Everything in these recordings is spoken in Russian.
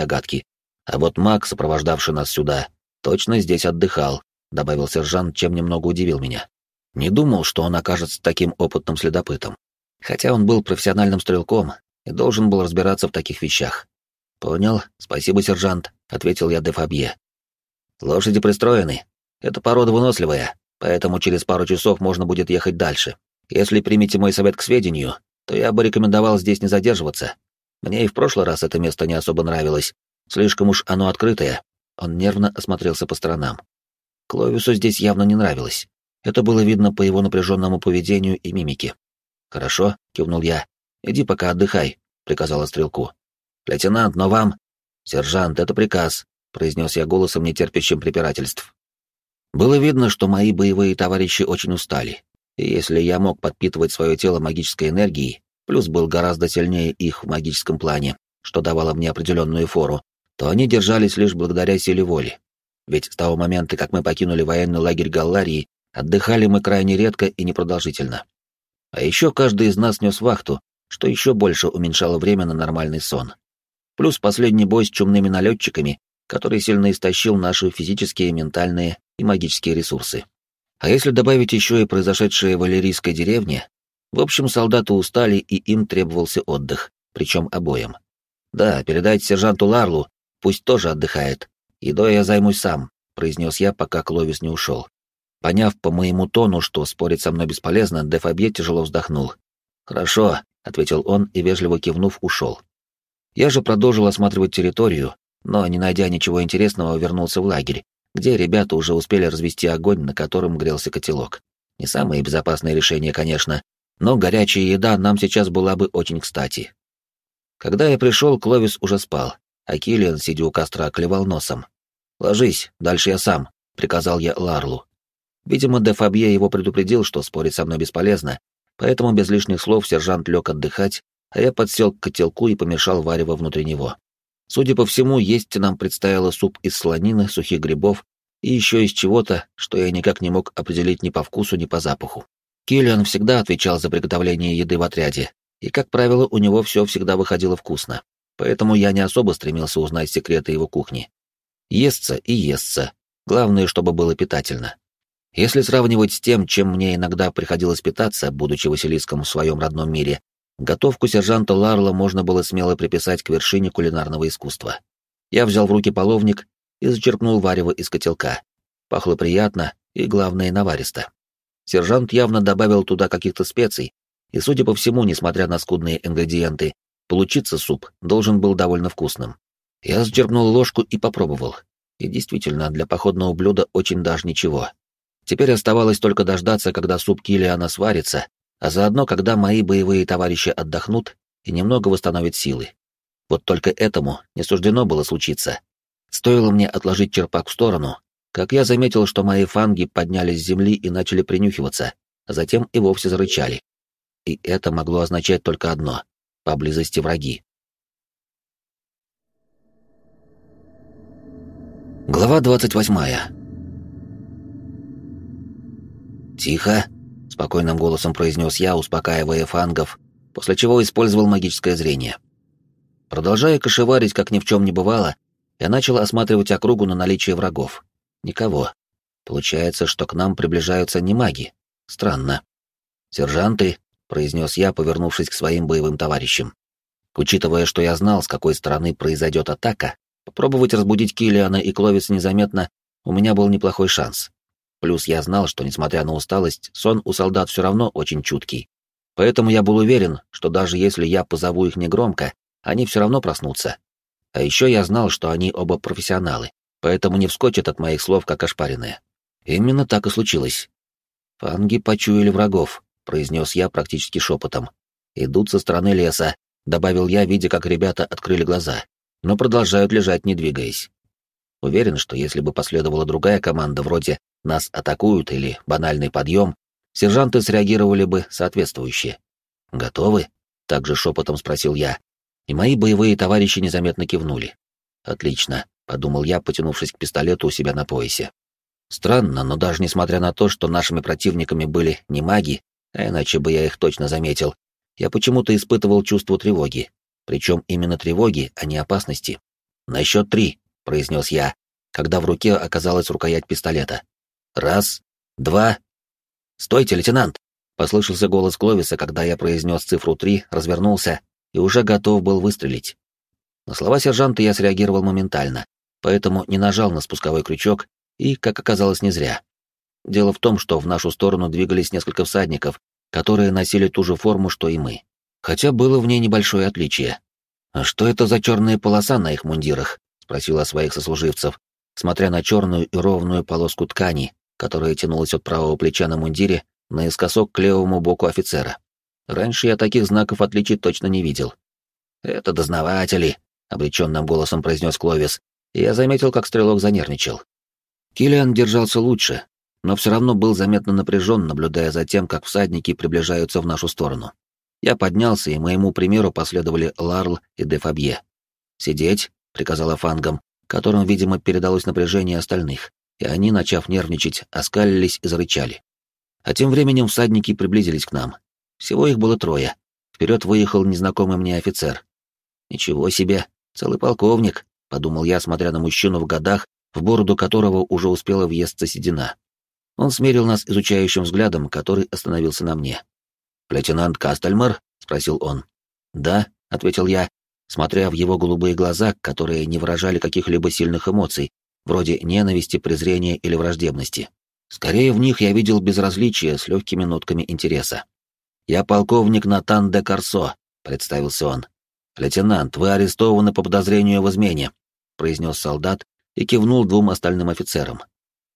догадки. А вот маг, сопровождавший нас сюда, точно здесь отдыхал, добавил сержант, чем немного удивил меня. Не думал, что он окажется таким опытным следопытом. Хотя он был профессиональным стрелком и должен был разбираться в таких вещах. «Понял, спасибо, сержант», — ответил я де Фабье. «Лошади пристроены. Это порода выносливая, поэтому через пару часов можно будет ехать дальше. Если примете мой совет к сведению, то я бы рекомендовал здесь не задерживаться. Мне и в прошлый раз это место не особо нравилось. Слишком уж оно открытое». Он нервно осмотрелся по сторонам. Кловису здесь явно не нравилось. Это было видно по его напряженному поведению и мимике. «Хорошо», — кивнул я. «Иди пока отдыхай», — приказала стрелку. «Лейтенант, но вам...» «Сержант, это приказ», — произнес я голосом, нетерпящим препирательств. Было видно, что мои боевые товарищи очень устали, и если я мог подпитывать свое тело магической энергией, плюс был гораздо сильнее их в магическом плане, что давало мне определенную фору, то они держались лишь благодаря силе воли. Ведь с того момента, как мы покинули военный лагерь Галларии, отдыхали мы крайне редко и непродолжительно. А еще каждый из нас нес вахту, что еще больше уменьшало время на нормальный сон. Плюс последний бой с чумными налетчиками, который сильно истощил наши физические, ментальные и магические ресурсы. А если добавить еще и произошедшее в Валерийской деревне, в общем, солдаты устали и им требовался отдых, причем обоим. Да, передайте сержанту Ларлу, пусть тоже отдыхает. Едой я займусь сам, произнес я, пока Кловис не ушел. Поняв по моему тону, что спорить со мной бесполезно, Дефабье тяжело вздохнул. «Хорошо», — ответил он и, вежливо кивнув, ушел. Я же продолжил осматривать территорию, но, не найдя ничего интересного, вернулся в лагерь, где ребята уже успели развести огонь, на котором грелся котелок. Не самое безопасное решение, конечно, но горячая еда нам сейчас была бы очень кстати. Когда я пришел, Кловис уже спал, а Киллиан, сидя у костра, клевал носом. «Ложись, дальше я сам», — приказал я Ларлу. Видимо, де Фабье его предупредил, что спорить со мной бесполезно, поэтому без лишних слов сержант лег отдыхать, а я подсел к котелку и помешал варево внутри него. Судя по всему, есть нам предстояло суп из слонины, сухих грибов и еще из чего-то, что я никак не мог определить ни по вкусу, ни по запаху. Киллиан всегда отвечал за приготовление еды в отряде, и, как правило, у него все всегда выходило вкусно, поэтому я не особо стремился узнать секреты его кухни. Естся и естся, главное, чтобы было питательно. Если сравнивать с тем, чем мне иногда приходилось питаться, будучи Василиском в своем родном мире, готовку сержанта Ларла можно было смело приписать к вершине кулинарного искусства. Я взял в руки половник и зачерпнул варево из котелка. Пахло приятно и, главное, наваристо. Сержант явно добавил туда каких-то специй, и, судя по всему, несмотря на скудные ингредиенты, получиться суп должен был довольно вкусным. Я зачерпнул ложку и попробовал. И действительно, для походного блюда очень даже ничего. Теперь оставалось только дождаться, когда суп Килиана сварится, а заодно, когда мои боевые товарищи отдохнут и немного восстановят силы. Вот только этому не суждено было случиться. Стоило мне отложить черпак в сторону, как я заметил, что мои фанги поднялись с земли и начали принюхиваться, а затем и вовсе зарычали. И это могло означать только одно — поблизости враги. Глава двадцать восьмая. «Тихо!» — спокойным голосом произнес я, успокаивая фангов, после чего использовал магическое зрение. Продолжая кошеварить, как ни в чем не бывало, я начал осматривать округу на наличие врагов. Никого. Получается, что к нам приближаются не маги. Странно. «Сержанты», — произнес я, повернувшись к своим боевым товарищам. Учитывая, что я знал, с какой стороны произойдет атака, попробовать разбудить Килиана и Кловиц незаметно у меня был неплохой шанс. Плюс я знал, что, несмотря на усталость, сон у солдат все равно очень чуткий. Поэтому я был уверен, что даже если я позову их негромко, они все равно проснутся. А еще я знал, что они оба профессионалы, поэтому не вскочат от моих слов, как ошпаренные. Именно так и случилось. «Фанги почуяли врагов», — произнес я практически шепотом. «Идут со стороны леса», — добавил я, видя, как ребята открыли глаза, но продолжают лежать, не двигаясь. Уверен, что если бы последовала другая команда вроде нас атакуют или банальный подъем, сержанты среагировали бы соответствующе. «Готовы?» — также шепотом спросил я, и мои боевые товарищи незаметно кивнули. «Отлично», — подумал я, потянувшись к пистолету у себя на поясе. Странно, но даже несмотря на то, что нашими противниками были не маги, а иначе бы я их точно заметил, я почему-то испытывал чувство тревоги. Причем именно тревоги, а не опасности. «На счет три», — произнес я, когда в руке оказалась рукоять пистолета. «Раз, два...» «Стойте, лейтенант!» — послышался голос Кловиса, когда я произнес цифру три, развернулся и уже готов был выстрелить. На слова сержанта я среагировал моментально, поэтому не нажал на спусковой крючок и, как оказалось, не зря. Дело в том, что в нашу сторону двигались несколько всадников, которые носили ту же форму, что и мы. Хотя было в ней небольшое отличие. «А что это за черная полоса на их мундирах?» — спросила своих сослуживцев, смотря на черную и ровную полоску ткани, которая тянулась от правого плеча на мундире наискосок к левому боку офицера. Раньше я таких знаков отличий точно не видел. «Это дознаватели», — обреченным голосом произнес Кловис, я заметил, как стрелок занервничал. Киллиан держался лучше, но все равно был заметно напряжен, наблюдая за тем, как всадники приближаются в нашу сторону. Я поднялся, и моему примеру последовали Ларл и де Фабье. «Сидеть», — приказала фангам, которым, видимо, передалось напряжение остальных, и они, начав нервничать, оскалились и зарычали. А тем временем всадники приблизились к нам. Всего их было трое. Вперед выехал незнакомый мне офицер. «Ничего себе, целый полковник», — подумал я, смотря на мужчину в годах, в бороду которого уже успела въесться седина. Он смерил нас изучающим взглядом, который остановился на мне. «Лейтенант Кастельмар?» — спросил он. «Да», — ответил я, смотря в его голубые глаза, которые не выражали каких-либо сильных эмоций, вроде ненависти, презрения или враждебности. Скорее, в них я видел безразличие с легкими нотками интереса. «Я полковник Натан де Корсо», — представился он. «Лейтенант, вы арестованы по подозрению в измене», — произнес солдат и кивнул двум остальным офицерам.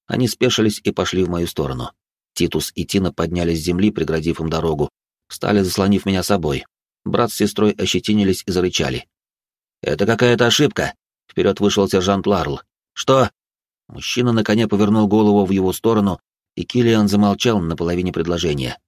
Они спешились и пошли в мою сторону. Титус и Тина поднялись с земли, преградив им дорогу, стали заслонив меня собой. Брат с сестрой ощетинились и зарычали. «Это какая-то ошибка!» Вперед вышел сержант Ларл. «Что?» Мужчина на коне повернул голову в его сторону, и Киллиан замолчал на половине предложения.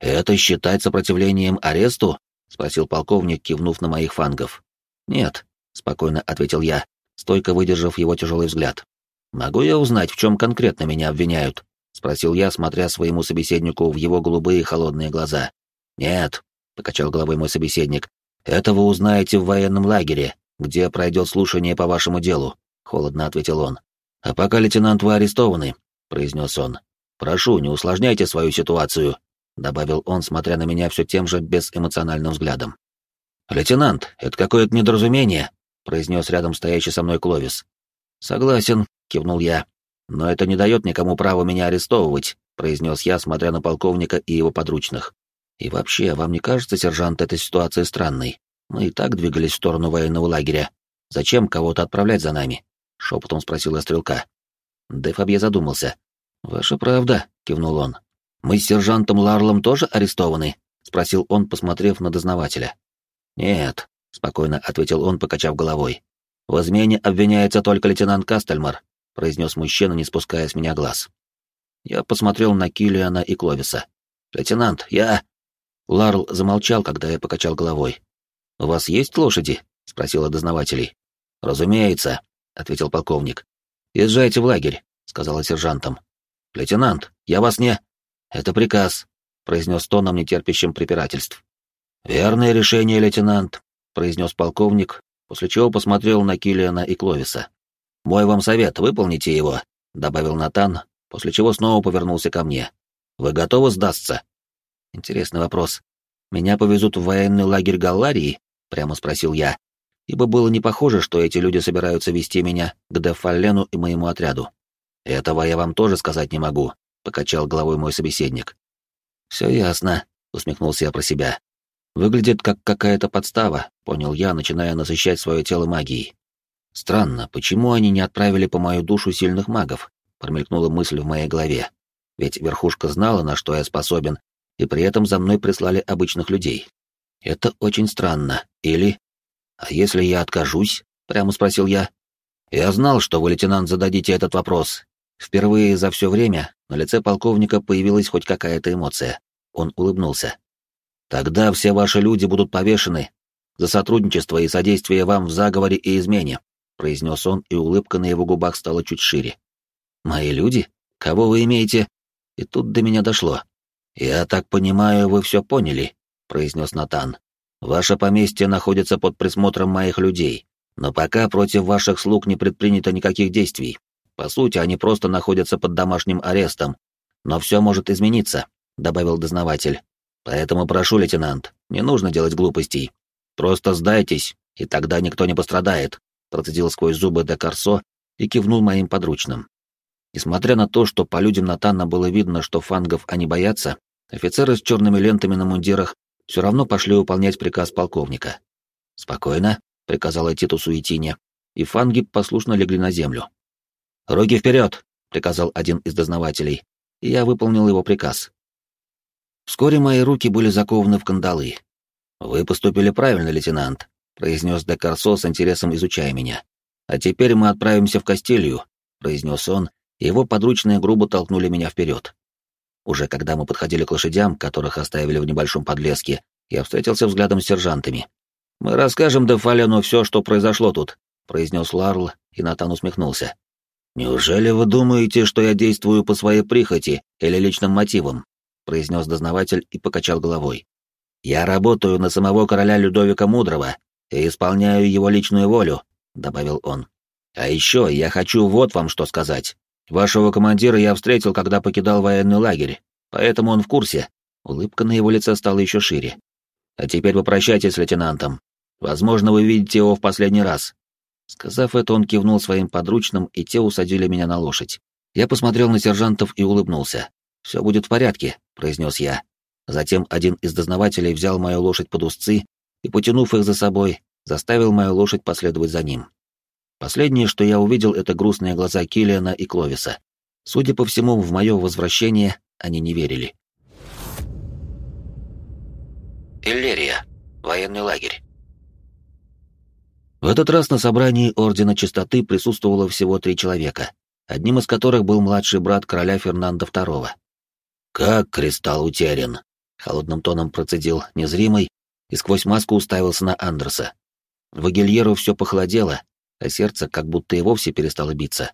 «Это считать сопротивлением аресту?» — спросил полковник, кивнув на моих фангов. «Нет», — спокойно ответил я, стойко выдержав его тяжелый взгляд. «Могу я узнать, в чем конкретно меня обвиняют?» — спросил я, смотря своему собеседнику в его голубые холодные глаза. «Нет», — покачал головой мой собеседник, — «это вы узнаете в военном лагере, где пройдет слушание по вашему делу», — холодно ответил он. «А пока, лейтенант, вы арестованы», — произнес он. «Прошу, не усложняйте свою ситуацию», — добавил он, смотря на меня все тем же безэмоциональным взглядом. «Лейтенант, это какое-то недоразумение», — произнес рядом стоящий со мной Кловис. «Согласен», — кивнул я. «Но это не дает никому права меня арестовывать», — произнес я, смотря на полковника и его подручных. «И вообще, вам не кажется, сержант, эта ситуация странной? Мы и так двигались в сторону военного лагеря. Зачем кого-то отправлять за нами?» — шепотом спросила стрелка. Де Фабье задумался. «Ваша правда», — кивнул он. «Мы с сержантом Ларлом тоже арестованы?» — спросил он, посмотрев на дознавателя. «Нет», — спокойно ответил он, покачав головой. «В измене обвиняется только лейтенант Кастельмар», — произнес мужчина, не спуская с меня глаз. Я посмотрел на Киллиана и Кловиса. «Лейтенант, я...» Ларл замолчал, когда я покачал головой. «У вас есть лошади?» — спросила дознавателей. «Разумеется», — ответил полковник. «Езжайте в лагерь», — сказала сержантом. «Лейтенант, я вас не...» «Это приказ», — произнес тоном, нетерпящим препирательств. «Верное решение, лейтенант», — произнес полковник, после чего посмотрел на Киллиана и Кловиса. «Мой вам совет, выполните его», — добавил Натан, после чего снова повернулся ко мне. «Вы готовы сдастся?» Интересный вопрос. «Меня повезут в военный лагерь Галларии?» — прямо спросил я, ибо было не похоже, что эти люди собираются вести меня к Дефаллену и моему отряду. «Этого я вам тоже сказать не могу», — покачал головой мой собеседник. «Все ясно», — усмехнулся я про себя. Выглядит как какая-то подстава, понял я, начиная насыщать свое тело магией. Странно, почему они не отправили по мою душу сильных магов? Промелькнула мысль в моей голове. Ведь верхушка знала, на что я способен, и при этом за мной прислали обычных людей. Это очень странно. Или... А если я откажусь? Прямо спросил я. Я знал, что вы, лейтенант, зададите этот вопрос. Впервые за все время на лице полковника появилась хоть какая-то эмоция. Он улыбнулся. Тогда все ваши люди будут повешены за сотрудничество и содействие вам в заговоре и измене», — произнес он, и улыбка на его губах стала чуть шире. «Мои люди? Кого вы имеете?» И тут до меня дошло. «Я так понимаю, вы все поняли», — произнес Натан. «Ваше поместье находится под присмотром моих людей, Но пока против ваших слуг не предпринято никаких действий. По сути, они просто находятся под домашним арестом. Но все может измениться, добавил дознаватель. Поэтому прошу, лейтенант, не нужно делать глупостей. Просто сдайтесь, и тогда никто не пострадает, процедил сквозь зубы де Корсо и кивнул моим подручным. Несмотря на то, что по людям Натана было видно, что фангов они боятся, офицеры с черными лентами на мундирах все равно пошли выполнять приказ полковника. «Спокойно», — приказала Титусу и Тине, и фанги послушно легли на землю. «Руки вперед!» — приказал один из дознавателей, и я выполнил его приказ. Вскоре мои руки были закованы в кандалы. «Вы поступили правильно, лейтенант», — произнес де Корсо с интересом изучая меня. «А теперь мы отправимся в Кастилью», — произнес он, и его подручные грубо толкнули меня вперед. Уже когда мы подходили к лошадям, которых оставили в небольшом подлеске, я встретился взглядом с сержантами. «Мы расскажем Дефалену все, что произошло тут», — произнес Ларл, и Натан усмехнулся. «Неужели вы думаете, что я действую по своей прихоти или личным мотивам?» — произнес дознаватель и покачал головой. «Я работаю на самого короля Людовика Мудрого и исполняю его личную волю», — добавил он. «А еще я хочу вот вам что сказать. Вашего командира я встретил, когда покидал военный лагерь, поэтому он в курсе». Улыбка на его лице стала еще шире. «А теперь попрощайтесь с лейтенантом. Возможно, вы видите его в последний раз». Сказав это, он кивнул своим подручным, и те усадили меня на лошадь. Я посмотрел на сержантов и улыбнулся. «Все будет в порядке», — произнес я. Затем один из дознавателей взял мою лошадь под узцы и, потянув их за собой, заставил мою лошадь последовать за ним. Последнее, что я увидел, это грустные глаза Киллиана и Кловиса. Судя по всему, в мое возвращение они не верили. Иллерия. Военный лагерь. В этот раз на собрании Ордена Чистоты присутствовало всего три человека, одним из которых был младший брат короля Фернанда II. «Как кристалл утерян?» — холодным тоном процедил незримый и сквозь маску уставился на Андерса. В Агильеру все похолодело, а сердце как будто и вовсе перестало биться.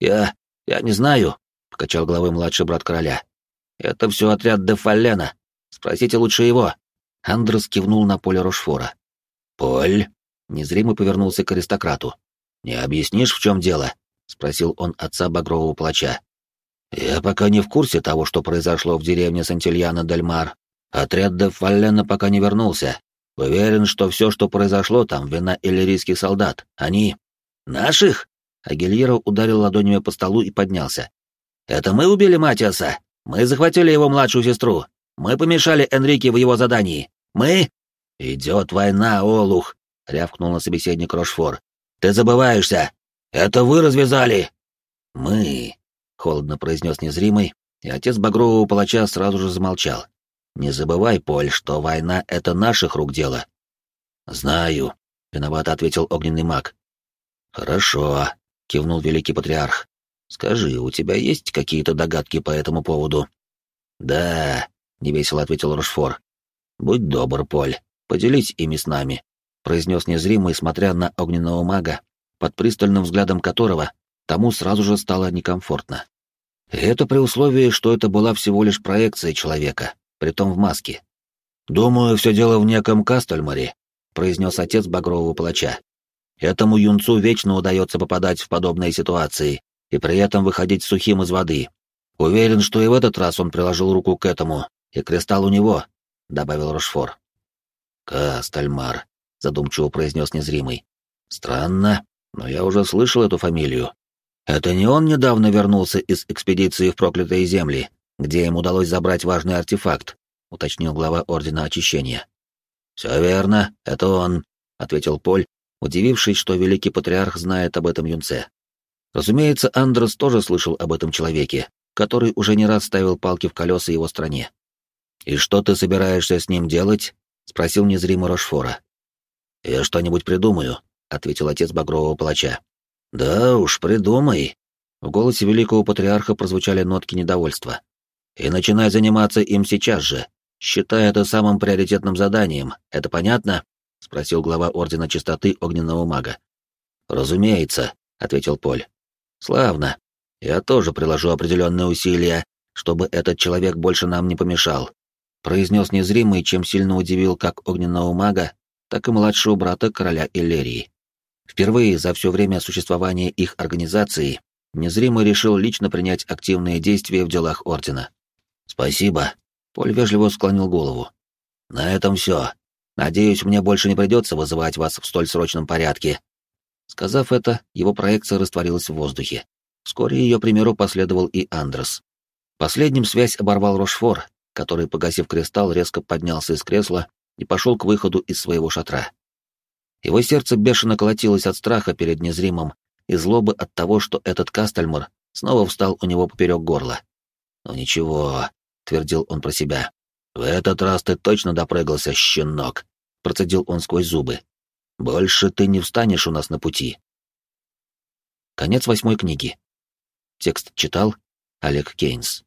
«Я... я не знаю», — покачал головой младший брат короля. «Это все отряд де Фаллена. Спросите лучше его». Андрес кивнул на поле Рошфора. «Поль?» Незримо повернулся к аристократу. «Не объяснишь, в чем дело?» — спросил он отца Багрового Плача. «Я пока не в курсе того, что произошло в деревне Сантильяна-дель-Мар. Отряд де Фаллена пока не вернулся. Уверен, что все, что произошло там, вина иллирийских солдат. Они... Наших?» Агильеро ударил ладонями по столу и поднялся. «Это мы убили Матиаса. Мы захватили его младшую сестру. Мы помешали Энрике в его задании. Мы...» «Идет война, Олух. — рявкнул на собеседник Рошфор. «Ты забываешься! Это вы развязали!» «Мы!» — холодно произнес незримый, и отец багрового палача сразу же замолчал. «Не забывай, Поль, что война — это наших рук дело». «Знаю», — виновато ответил огненный маг. «Хорошо», — кивнул великий патриарх. «Скажи, у тебя есть какие-то догадки по этому поводу?» «Да», — невесело ответил Рошфор. «Будь добр, Поль, поделись ими с нами произнес незримый, смотря на огненного мага, под пристальным взглядом которого тому сразу же стало некомфортно. И это при условии, что это была всего лишь проекция человека, притом в маске. «Думаю, все дело в неком Кастельмаре», — произнес отец багрового палача. «Этому юнцу вечно удается попадать в подобные ситуации и при этом выходить сухим из воды. Уверен, что и в этот раз он приложил руку к этому, и кристалл у него», — добавил Рошфор. «Кастельмар», задумчиво произнес незримый. Странно, но я уже слышал эту фамилию. Это не он недавно вернулся из экспедиции в проклятые земли, где им удалось забрать важный артефакт, уточнил глава Ордена Очищения. Все верно, это он, ответил Поль, удивившись, что великий патриарх знает об этом юнце. Разумеется, Андрес тоже слышал об этом человеке, который уже не раз ставил палки в колеса его стране. «И что ты собираешься с ним делать?» — спросил незримо Рошфора. «Я что-нибудь придумаю», — ответил отец Багрового Палача. «Да уж, придумай». В голосе великого патриарха прозвучали нотки недовольства. «И начинай заниматься им сейчас же. Считай это самым приоритетным заданием. Это понятно?» — спросил глава Ордена Чистоты Огненного Мага. «Разумеется», — ответил Поль. «Славно. Я тоже приложу определенные усилия, чтобы этот человек больше нам не помешал», — произнес незримый, чем сильно удивил как Огненного Мага, так и младшего брата короля Иллерии. Впервые за все время существования их организации незримый решил лично принять активные действия в делах Ордена. «Спасибо», — Поль вежливо склонил голову. «На этом все. Надеюсь, мне больше не придется вызывать вас в столь срочном порядке». Сказав это, его проекция растворилась в воздухе. Вскоре ее примеру последовал и Андрес. Последним связь оборвал Рошфор, который, погасив кристалл, резко поднялся из кресла и пошел к выходу из своего шатра. Его сердце бешено колотилось от страха перед незримым и злобы от того, что этот Кастельмор снова встал у него поперек горла. «Ну ничего», — твердил он про себя, — «в этот раз ты точно допрыгался, щенок», — процедил он сквозь зубы. «Больше ты не встанешь у нас на пути». Конец восьмой книги. Текст читал Олег Кейнс.